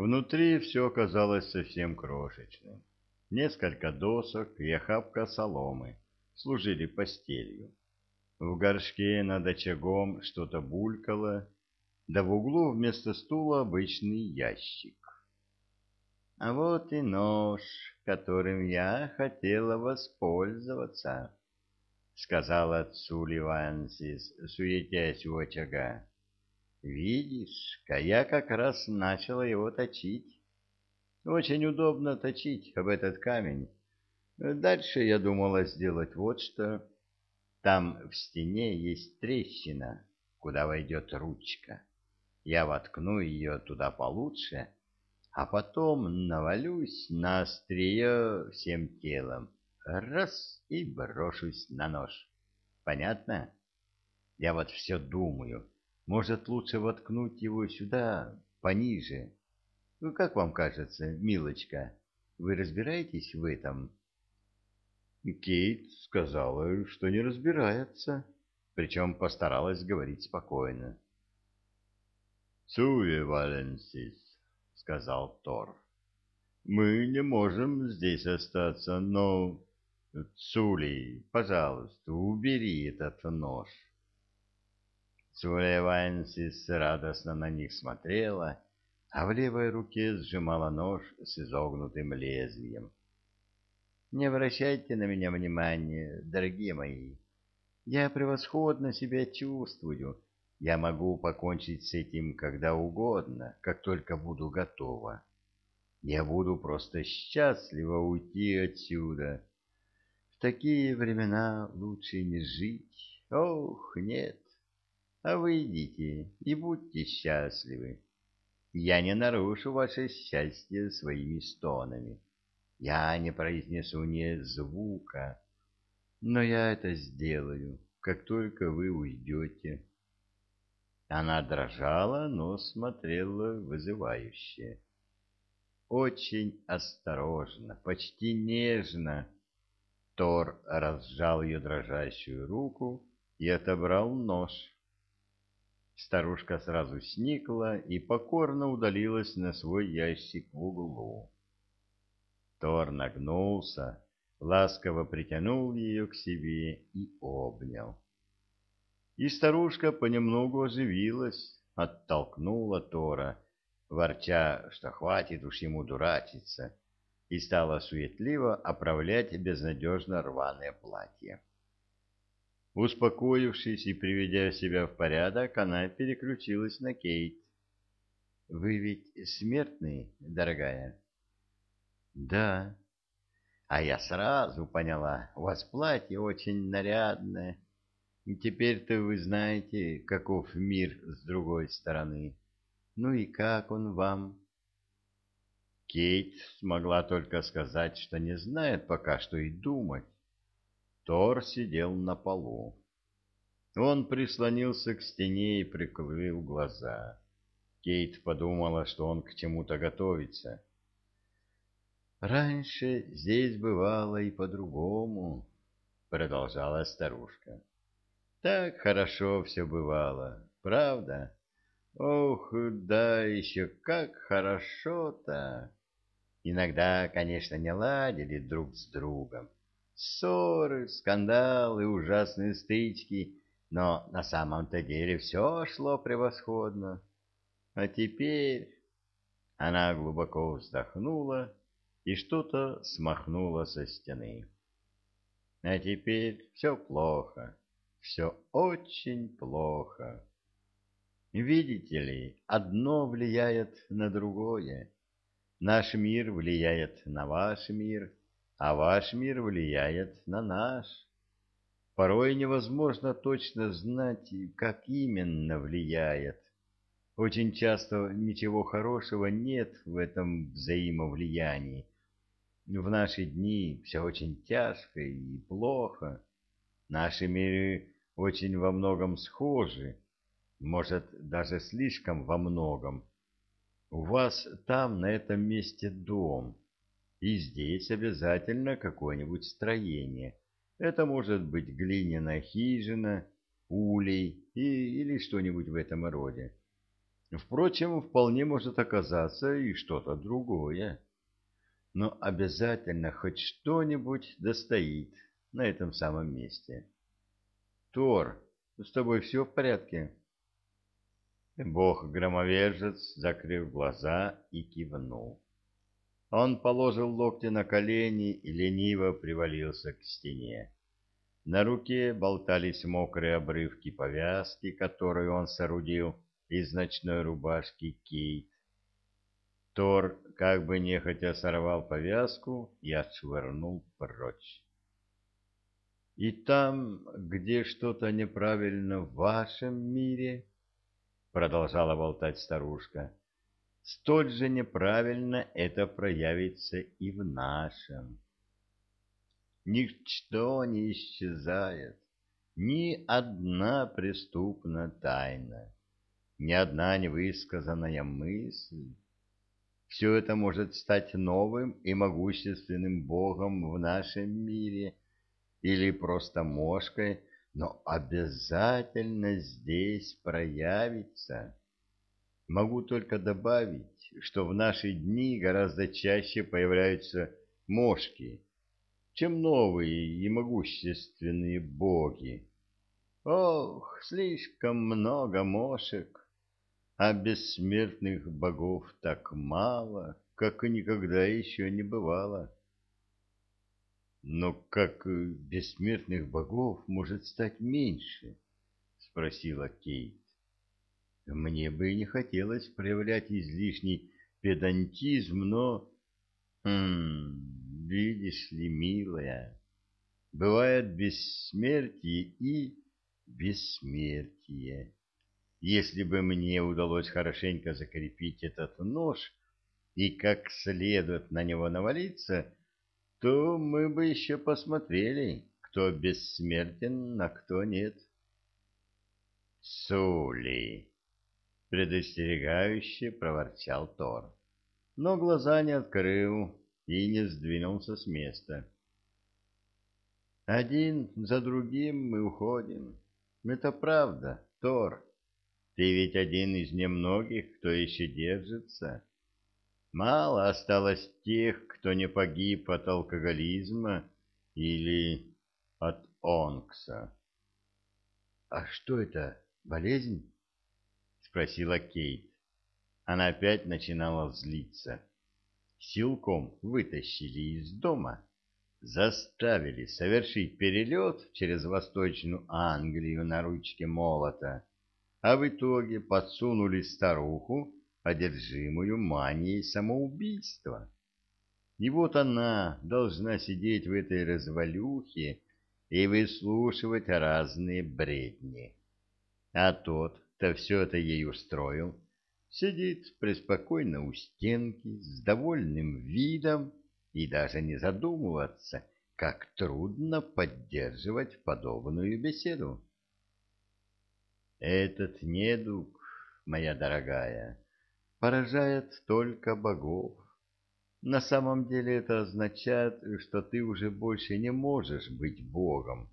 Внутри все оказалось совсем крошечным. Несколько досок и охапка соломы служили постелью. В горшке над очагом что-то булькало, да в углу вместо стула обычный ящик. А вот и нож, которым я хотела воспользоваться, — сказала отцу Ливансис, суетясь у очага. — Видишь-ка, я как раз начала его точить. Очень удобно точить об этот камень. Дальше я думала сделать вот что. Там в стене есть трещина, куда войдет ручка. Я воткну ее туда получше, а потом навалюсь на острие всем телом. Раз — и брошусь на нож. Понятно? Я вот все думаю. Может, лучше воткнуть его сюда, пониже? Ну, как вам кажется, милочка, вы разбираетесь в этом? Кейт сказала, что не разбирается, причем постаралась говорить спокойно. «Суе Валенсис», — сказал Тор, — «мы не можем здесь остаться, но...» «Цули, пожалуйста, убери этот нож». Цуля Валенсис радостно на них смотрела, а в левой руке сжимала нож с изогнутым лезвием. Не обращайте на меня внимания, дорогие мои. Я превосходно себя чувствую. Я могу покончить с этим когда угодно, как только буду готова. Я буду просто счастлива уйти отсюда. В такие времена лучше не жить. Ох, нет. А вы идите и будьте счастливы. Я не нарушу ваше счастье своими стонами. Я не произнесу ни звука, но я это сделаю, как только вы уйдете. Она дрожала, но смотрела вызывающе. Очень осторожно, почти нежно Тор разжал ее дрожащую руку и отобрал нож. Старушка сразу сникла и покорно удалилась на свой ящик в углу. Тор нагнулся, ласково притянул ее к себе и обнял. И старушка понемногу оживилась, оттолкнула Тора, ворча, что хватит уж ему дурачиться, и стала суетливо оправлять безнадежно рваное платье. Успокоившись и приведя себя в порядок, она переключилась на Кейт. «Вы ведь смертный, дорогая?» Да. А я сразу поняла, у вас платье очень нарядное. И теперь-то вы знаете, каков мир с другой стороны. Ну и как он вам? Кейт смогла только сказать, что не знает пока, что и думать. Тор сидел на полу. Он прислонился к стене и прикрыл глаза. Кейт подумала, что он к чему-то готовится. Раньше здесь бывало и по-другому, продолжала старушка. Так хорошо все бывало, правда? Ох, да еще как хорошо-то. Иногда, конечно, не ладили друг с другом. Ссоры, скандалы, ужасные стычки, но на самом-то деле все шло превосходно. А теперь она глубоко вздохнула и что-то смахнуло со стены. А теперь все плохо, все очень плохо. Видите ли, одно влияет на другое. Наш мир влияет на ваш мир, а ваш мир влияет на наш. Порой невозможно точно знать, как именно влияет. Очень часто ничего хорошего нет в этом взаимовлиянии, в наши дни все очень тяжко и плохо. Наши миры очень во многом схожи, может, даже слишком во многом. У вас там, на этом месте, дом, и здесь обязательно какое-нибудь строение. Это может быть глиняная хижина, улей и, или что-нибудь в этом роде. Впрочем, вполне может оказаться и что-то другое. Но обязательно хоть что-нибудь достоит на этом самом месте. Тор, с тобой все в порядке? Бог-громовержец, закрыв глаза, и кивнул. Он положил локти на колени и лениво привалился к стене. На руке болтались мокрые обрывки повязки, которую он соорудил из ночной рубашки Кейт. Тор как бы нехотя сорвал повязку и отшвырнул прочь. И там, где что-то неправильно в вашем мире, продолжала болтать старушка, столь же неправильно это проявится и в нашем. Ничто не исчезает, ни одна преступная тайна, ни одна невысказанная мысль. Все это может стать новым и могущественным богом в нашем мире или просто мошкой, но обязательно здесь проявится. Могу только добавить, что в наши дни гораздо чаще появляются мошки, чем новые и могущественные боги. Ох, слишком много мошек, а бессмертных богов так мало, как и никогда еще не бывало. Но как бессмертных богов может стать меньше? спросила Кейт. Мне бы не хотелось проявлять излишний педантизм, но... Хм, видишь ли, милая, бывает бессмертие и бессмертие. Если бы мне удалось хорошенько закрепить этот нож и как следует на него навалиться, то мы бы еще посмотрели, кто бессмертен, а кто нет. Сули! Предостерегающе проворчал Тор, но глаза не открыл и не сдвинулся с места. Один за другим мы уходим. Это правда, Тор. Ты ведь один из немногих, кто еще держится. Мало осталось тех, кто не погиб от алкоголизма или от онкса. — А что это, болезнь? Спросила Кейт. Она опять начинала злиться. Силком вытащили из дома, заставили совершить перелет через Восточную Англию на ручке молота, а в итоге подсунули старуху, одержимую манией самоубийства. И вот она должна сидеть в этой развалюхе и выслушивать разные бредни. А тот, кто все это ей устроил, сидит преспокойно у стенки с довольным видом и даже не задумываться, как трудно поддерживать подобную беседу. Этот недуг, моя дорогая, поражает только богов. На самом деле это означает, что ты уже больше не можешь быть богом.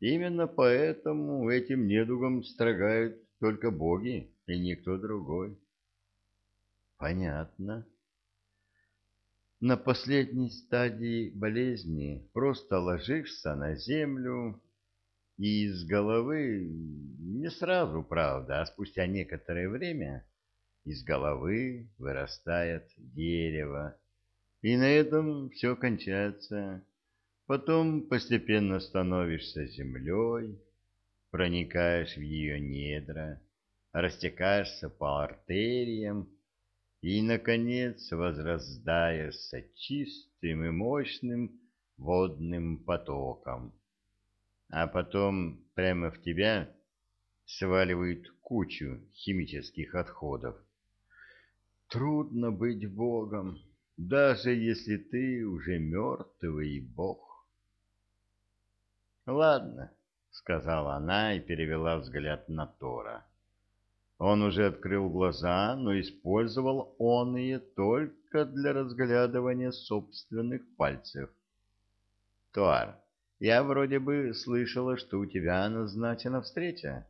Именно поэтому этим недугом строгают только боги и никто другой. Понятно. На последней стадии болезни просто ложишься на землю и из головы, не сразу, правда, а спустя некоторое время из головы вырастает дерево. И на этом все кончается. Потом постепенно становишься землей, проникаешь в ее недра, растекаешься по артериям и, наконец, возрождаешься чистым и мощным водным потоком. А потом прямо в тебя сваливают кучу химических отходов. Трудно быть Богом, даже если ты уже мертвый Бог. Ладно, — сказала она и перевела взгляд на Тора. Он уже открыл глаза, но использовал он ее только для разглядывания собственных пальцев. — Тор, я вроде бы слышала, что у тебя назначена встреча.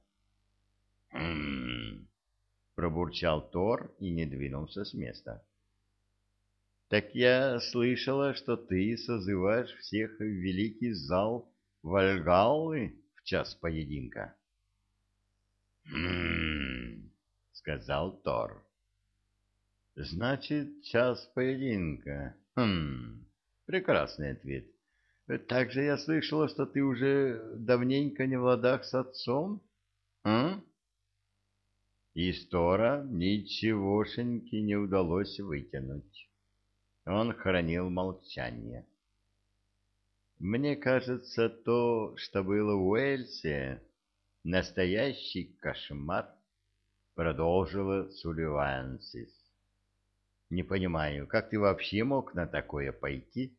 — Хм... пробурчал Тор и не двинулся с места. Так я слышала, что ты созываешь всех в великий зал Вальгаллы час поединка. «Хм...» — сказал Тор. «Значит, час поединка. Хм... Прекрасный ответ. Также я слышала, что ты уже давненько не в ладах с отцом, а?» Из Тора ничегошеньки не удалось вытянуть. Он хранил молчание. «Мне кажется, то, что было в Уэльсе, настоящий кошмар», — продолжила Сулливансис. «Не понимаю, как ты вообще мог на такое пойти?»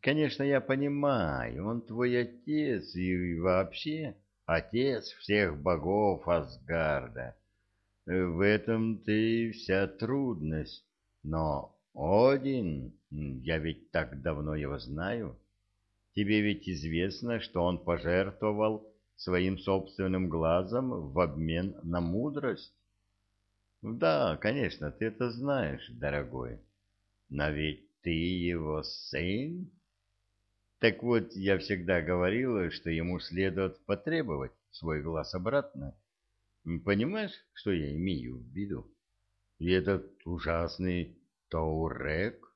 «Конечно, я понимаю, он твой отец и вообще отец всех богов Асгарда. В этом-то и вся трудность, но один, я ведь так давно его знаю. Тебе ведь известно, что он пожертвовал своим собственным глазом в обмен на мудрость. Да, конечно, ты это знаешь, дорогой. Но ведь ты его сын. Так вот, я всегда говорила, что ему следует потребовать свой глаз обратно. Понимаешь, что я имею в виду? И этот ужасный Таурек?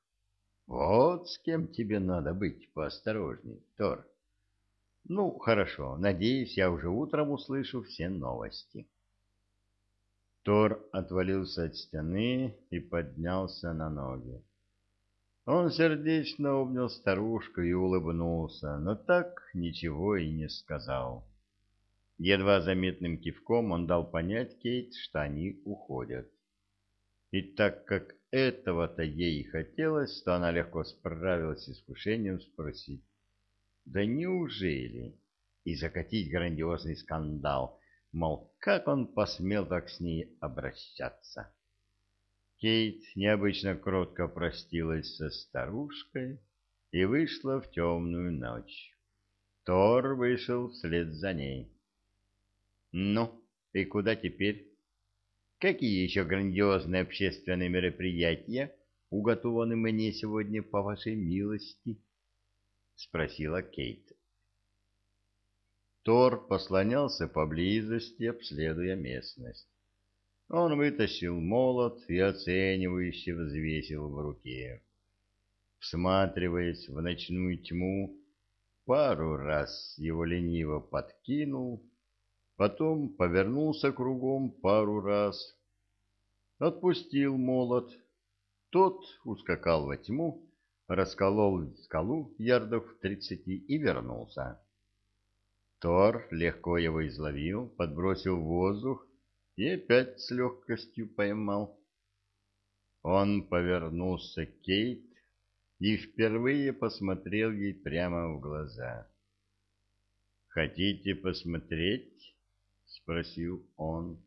Вот с кем тебе надо быть поосторожней, Тор. Ну, хорошо, надеюсь, я уже утром услышу все новости. Тор отвалился от стены и поднялся на ноги. Он сердечно обнял старушку и улыбнулся, но так ничего и не сказал. Едва заметным кивком он дал понять Кейт, что они уходят. И так как этого-то ей хотелось, что она легко справилась с искушением спросить. Да неужели? И закатить грандиозный скандал, мол, как он посмел так с ней обращаться? Кейт необычно кротко простилась со старушкой и вышла в темную ночь. Тор вышел вслед за ней. «Ну, и куда теперь?» Какие еще грандиозные общественные мероприятия уготованы мне сегодня по вашей милости? — спросила Кейт. Тор послонялся поблизости, обследуя местность. Он вытащил молот и оценивающе взвесил в руке. Всматриваясь в ночную тьму, пару раз его лениво подкинул, потом повернулся кругом пару раз, отпустил молот, тот ускакал во тьму, расколол скалу ярдов тридцати и вернулся. Тор легко его изловил, подбросил в воздух и опять с легкостью поймал. Он повернулся к Кейт и впервые посмотрел ей прямо в глаза. «Хотите посмотреть?» — спросил он.